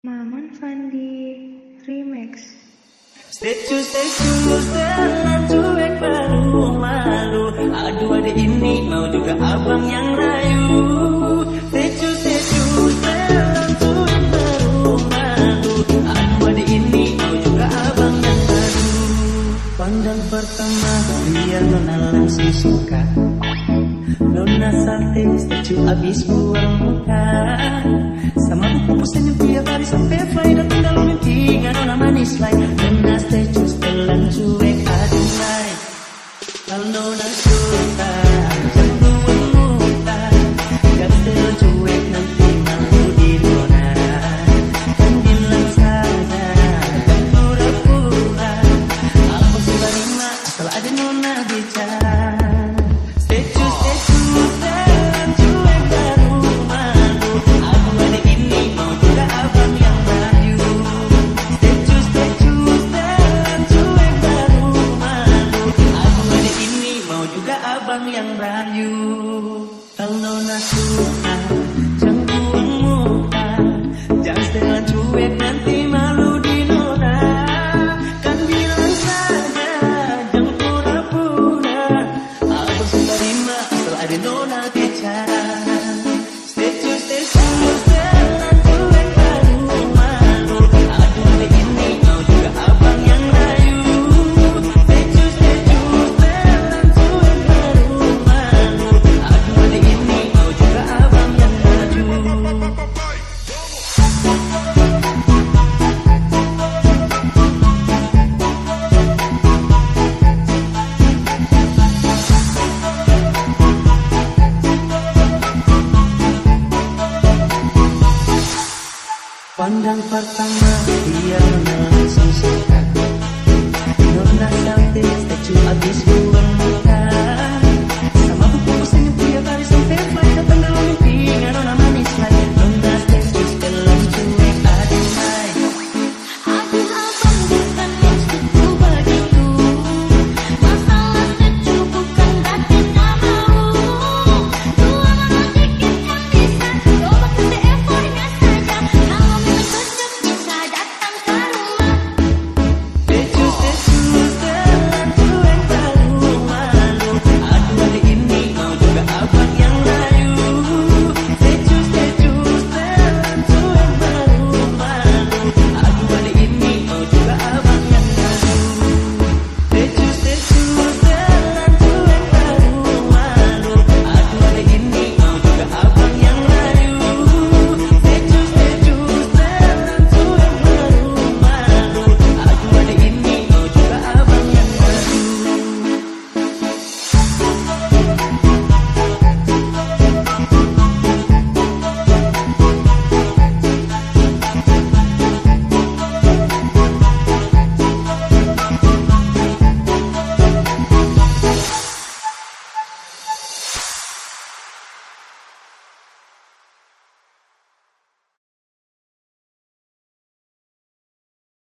Maman Fandi Remix. Secu secu setelan cuek baru malu. Aduh adik ini mau juga abang yang rayu. Secu secu setelan cuek baru malu. Aduh adik ini mau juga abang yang rayu. Pandang pertama biar nona langsung suka Nona sate secu abis buang muka. Sama buku senyum tiap hari sampai Friday tinggal mimpi Nona manis Nona abang yang rayu Kalau nona Pandang pertama dia langsung